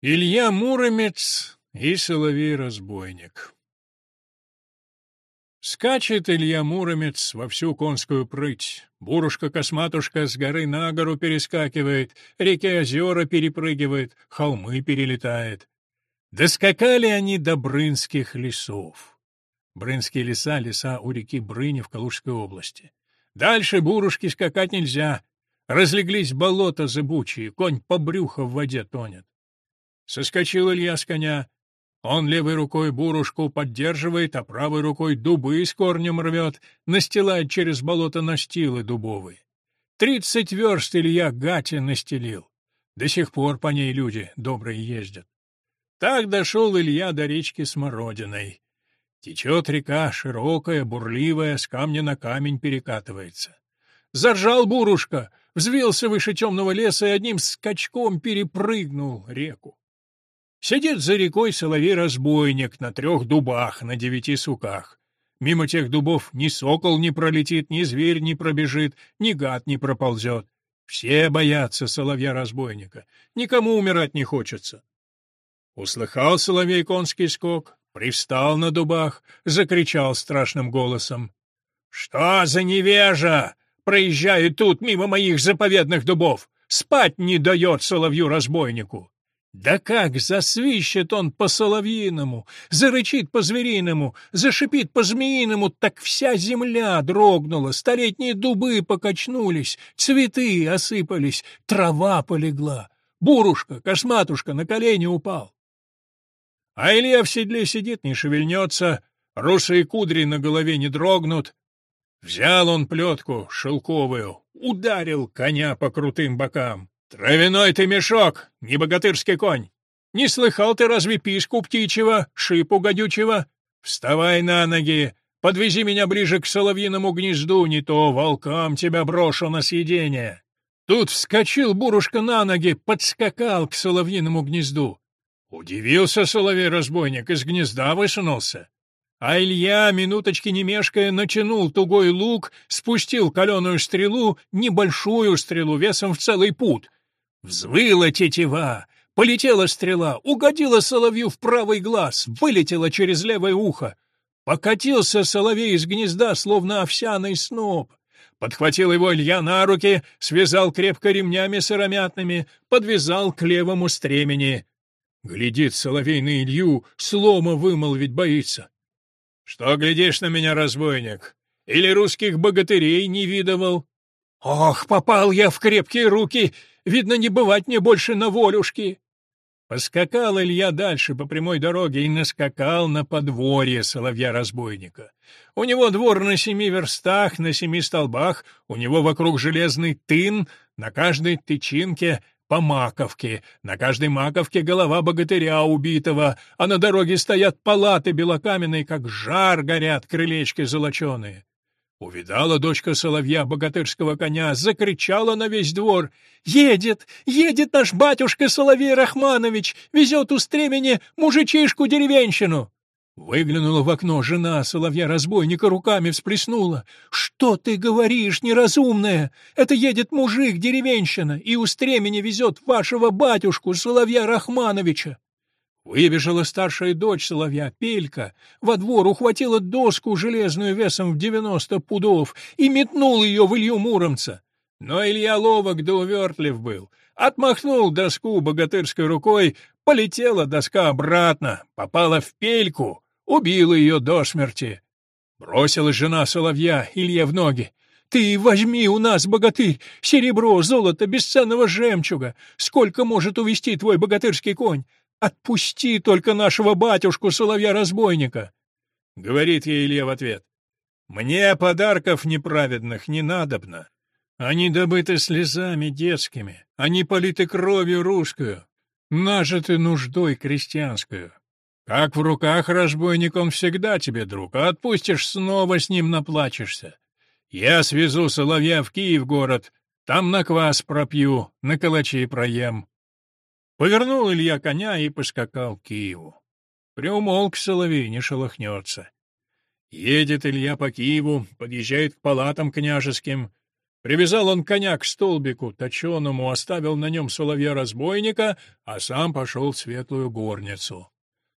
Илья Муромец и Соловей Разбойник Скачет Илья Муромец во всю конскую прыть. Бурушка-косматушка с горы на гору перескакивает, реки озера перепрыгивает, холмы перелетает. Доскакали они до брынских лесов. Брынские леса — леса у реки Брыни в Калужской области. Дальше бурушки скакать нельзя. Разлеглись болота зыбучие, конь по брюхо в воде тонет соскочил Илья с коня. Он левой рукой бурушку поддерживает, а правой рукой дубы с корнем рвет, настилает через болото настилы дубовые. Тридцать верст Илья Гати настелил. До сих пор по ней люди добрые ездят. Так дошел Илья до речки Смородиной. Течет река, широкая, бурливая, с камня на камень перекатывается. Заржал бурушка, взвился выше темного леса и одним скачком перепрыгнул реку. Сидит за рекой соловей-разбойник на трех дубах, на девяти суках. Мимо тех дубов ни сокол не пролетит, ни зверь не пробежит, ни гад не проползет. Все боятся соловья-разбойника, никому умирать не хочется. Услыхал соловей конский скок, привстал на дубах, закричал страшным голосом. — Что за невежа! Проезжаю тут мимо моих заповедных дубов! Спать не дает соловью-разбойнику! Да как засвищет он по-соловьиному, зарычит по-звериному, зашипит по-змеиному, так вся земля дрогнула, столетние дубы покачнулись, цветы осыпались, трава полегла, бурушка, косматушка на колени упал. А Илья в седле сидит, не шевельнется, русые кудри на голове не дрогнут. Взял он плетку шелковую, ударил коня по крутым бокам. Травяной ты мешок, не богатырский конь! Не слыхал ты разве писку птичьего, шипу гадючего? Вставай на ноги, подвези меня ближе к соловьиному гнезду, не то волкам тебя брошу на съедение!» Тут вскочил Бурушка на ноги, подскакал к соловьиному гнезду. Удивился соловей-разбойник, из гнезда высунулся. А Илья, минуточки не мешкая, натянул тугой лук, спустил каленую стрелу, небольшую стрелу весом в целый пуд, Взвыла тетива, полетела стрела, угодила соловью в правый глаз, вылетела через левое ухо. Покатился соловей из гнезда, словно овсяный сноп. Подхватил его Илья на руки, связал крепко ремнями сыромятными, подвязал к левому стремени. Глядит соловей на Илью, слома вымолвить боится. — Что глядишь на меня, разбойник? Или русских богатырей не видывал? — Ох, попал я в крепкие руки! Видно, не бывать мне больше на волюшке!» Поскакал Илья дальше по прямой дороге и наскакал на подворье соловья-разбойника. У него двор на семи верстах, на семи столбах, у него вокруг железный тын, на каждой тычинке по маковке, на каждой маковке голова богатыря убитого, а на дороге стоят палаты белокаменные, как жар горят крылечки золоченые. Увидала дочка соловья богатырского коня, закричала на весь двор. «Едет! Едет наш батюшка Соловей Рахманович! Везет у стремени мужичишку-деревенщину!» Выглянула в окно жена соловья-разбойника, руками всплеснула. «Что ты говоришь, неразумная? Это едет мужик-деревенщина и у стремени везет вашего батюшку Соловья Рахмановича!» Выбежала старшая дочь соловья, Пелька, во двор ухватила доску железную весом в девяносто пудов и метнула ее в Илью Муромца. Но Илья ловок да увертлив был. Отмахнул доску богатырской рукой, полетела доска обратно, попала в Пельку, убила ее до смерти. Бросила жена соловья Илье в ноги. Ты возьми у нас, богатырь, серебро, золото, бесценного жемчуга. Сколько может увести твой богатырский конь? «Отпусти только нашего батюшку Соловья-разбойника!» — говорит ей Илья в ответ. «Мне подарков неправедных не надобно. Они добыты слезами детскими, они политы кровью русскую, нажиты нуждой крестьянскую. Как в руках разбойник он всегда тебе друг, а отпустишь снова с ним наплачешься. Я свезу соловья в Киев город, там на квас пропью, на калачи проем. Повернул Илья коня и поскакал к Киеву. Приумолк Соловей, не шелохнется. Едет Илья по Киеву, подъезжает к палатам княжеским. Привязал он коня к столбику точеному, оставил на нем соловья-разбойника, а сам пошел в светлую горницу.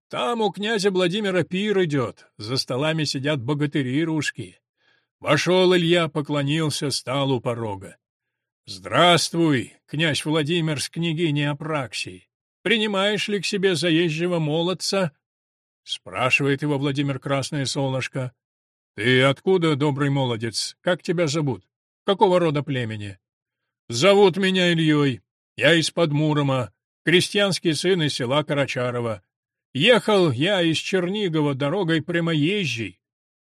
Там у князя Владимира пир идет, за столами сидят богатыри русские. Вошел Илья, поклонился, стал у порога. «Здравствуй, князь Владимир с княгиней Апраксией. Принимаешь ли к себе заезжего молодца?» Спрашивает его Владимир Красное Солнышко. «Ты откуда, добрый молодец? Как тебя зовут? Какого рода племени?» «Зовут меня Ильей. Я из-под Мурома, крестьянский сын из села Карачарова. Ехал я из Чернигова дорогой прямоезжей.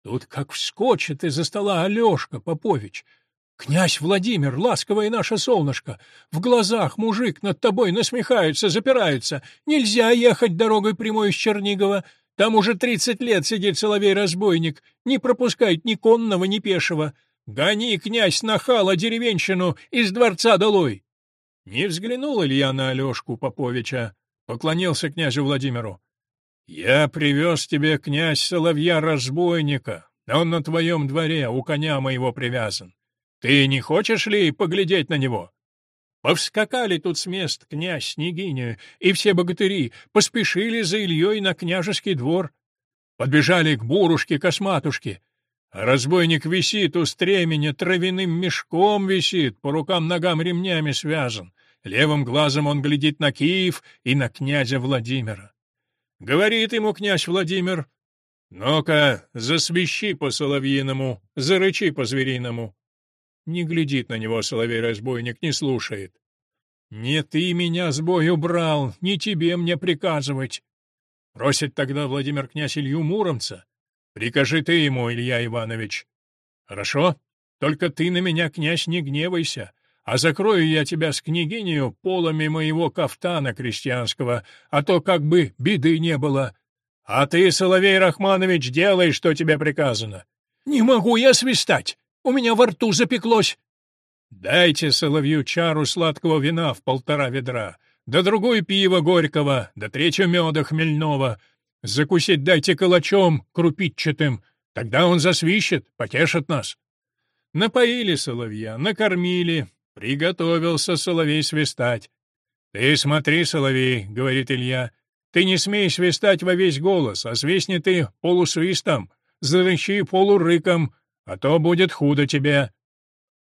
Тут как вскочит из-за стола Алешка Попович — «Князь Владимир, ласковое и наше солнышко, в глазах мужик над тобой насмехается, запирается. Нельзя ехать дорогой прямой из Чернигова. Там уже тридцать лет сидит соловей-разбойник, не пропускает ни конного, ни пешего. Гони, князь, нахала деревенщину из дворца долой!» Не взглянул Илья на Алешку Поповича, поклонился князю Владимиру. «Я привез тебе, князь, соловья-разбойника. Он на твоем дворе, у коня моего привязан. Ты не хочешь ли поглядеть на него? Повскакали тут с мест князь Снегиня и все богатыри, поспешили за Ильей на княжеский двор. Подбежали к бурушке-косматушке. Разбойник висит у стремени, травяным мешком висит, по рукам-ногам ремнями связан. Левым глазом он глядит на Киев и на князя Владимира. Говорит ему князь Владимир, «Ну-ка, засвищи по-соловьиному, зарычи по-звериному» не глядит на него соловей-разбойник, не слушает. «Не ты меня с бою брал, не тебе мне приказывать!» Просит тогда Владимир князь Илью Муромца. «Прикажи ты ему, Илья Иванович!» «Хорошо, только ты на меня, князь, не гневайся, а закрою я тебя с княгинею полами моего кафтана крестьянского, а то как бы беды не было. А ты, Соловей Рахманович, делай, что тебе приказано!» «Не могу я свистать!» У меня во рту запеклось. Дайте соловью чару сладкого вина в полтора ведра, да другую пива горького, да третью меда хмельного. Закусить дайте калачом крупитчатым, тогда он засвищет, потешит нас. Напоили соловья, накормили, приготовился соловей свистать. «Ты смотри, соловей», — говорит Илья, — «ты не смей свистать во весь голос, а свистни ты полусвистом, зарычи полурыком, а то будет худо тебе».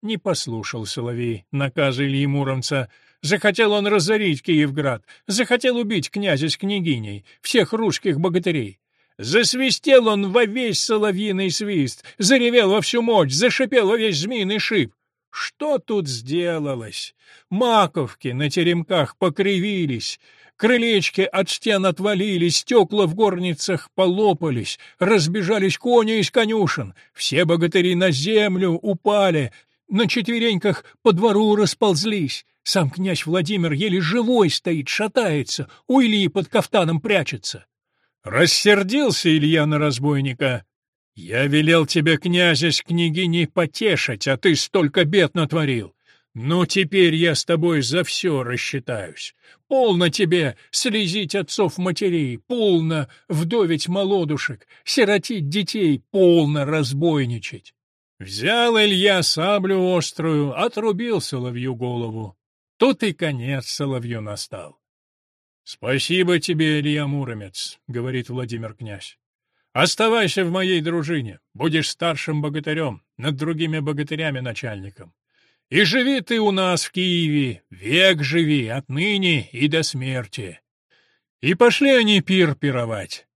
Не послушал Соловей наказы Ильи Муромца. Захотел он разорить Киевград, захотел убить князя с княгиней, всех русских богатырей. Засвистел он во весь соловьиный свист, заревел во всю мощь, зашипел во весь змеиный шип. Что тут сделалось? Маковки на теремках покривились, Крылечки от стен отвалились, стекла в горницах полопались, разбежались кони из конюшен, все богатыри на землю упали, на четвереньках по двору расползлись. Сам князь Владимир еле живой стоит, шатается, у Ильи под кафтаном прячется. Рассердился Илья на разбойника. «Я велел тебе, князя, с княгиней потешить, а ты столько бед натворил. Но теперь я с тобой за все рассчитаюсь. Полно тебе слезить отцов-матерей, полно вдовить молодушек, сиротить детей, полно разбойничать». Взял Илья саблю острую, отрубил соловью голову. Тут и конец соловью настал. «Спасибо тебе, Илья Муромец», — говорит Владимир князь. «Оставайся в моей дружине, будешь старшим богатырем, над другими богатырями начальником. И живи ты у нас в Киеве, век живи, отныне и до смерти. И пошли они пир пировать.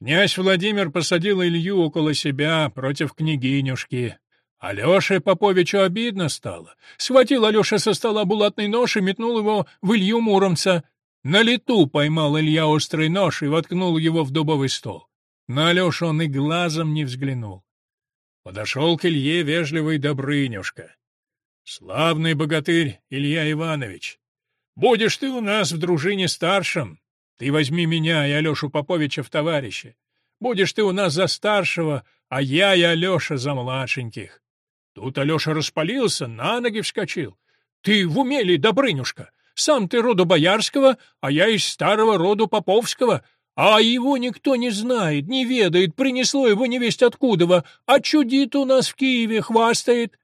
Князь Владимир посадил Илью около себя против княгинюшки. Алёше Поповичу обидно стало. Схватил Алёша со стола булатный нож и метнул его в Илью Муромца. На лету поймал Илья острый нож и воткнул его в дубовый стол. На Алёшу он и глазом не взглянул. Подошел к Илье вежливый Добрынюшка. «Славный богатырь Илья Иванович, будешь ты у нас в дружине старшим. Ты возьми меня и Алешу Поповича в товарищи. Будешь ты у нас за старшего, а я и Алеша за младшеньких». Тут Алеша распалился, на ноги вскочил. «Ты в уме ли, Добрынюшка? Сам ты роду боярского, а я из старого роду поповского». А его никто не знает, не ведает, принесло его невесть откудова, а чудит у нас в Киеве, хвастает.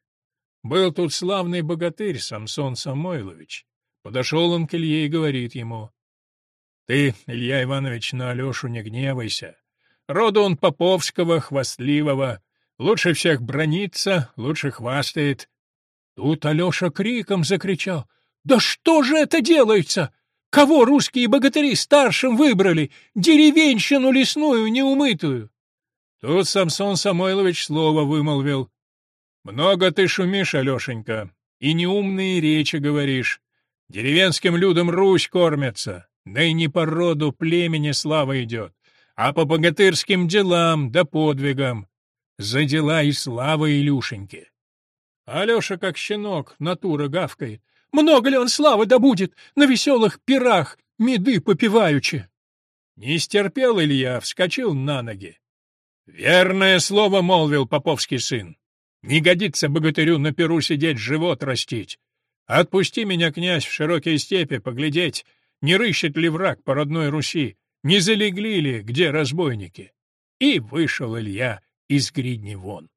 Был тут славный богатырь Самсон Самойлович. Подошел он к Илье и говорит ему, «Ты, Илья Иванович, на Алешу не гневайся. Рода он поповского, хвастливого, лучше всех бронится, лучше хвастает». Тут Алеша криком закричал, «Да что же это делается? Кого русские богатыри старшим выбрали? Деревенщину лесную неумытую!» Тут Самсон Самойлович слово вымолвил, много ты шумишь, Алешенька, и неумные речи говоришь. Деревенским людям Русь кормятся, да и не по роду племени слава идет, а по богатырским делам да подвигам. За дела и слава Илюшеньке. Алеша, как щенок, натура гавкает. Много ли он славы добудет на веселых пирах, меды попиваючи? Не стерпел Илья, вскочил на ноги. «Верное слово молвил поповский сын. Не годится богатырю на перу сидеть, живот растить. Отпусти меня, князь, в широкие степи поглядеть, не рыщет ли враг по родной Руси, не залегли ли, где разбойники. И вышел Илья из гридни вон.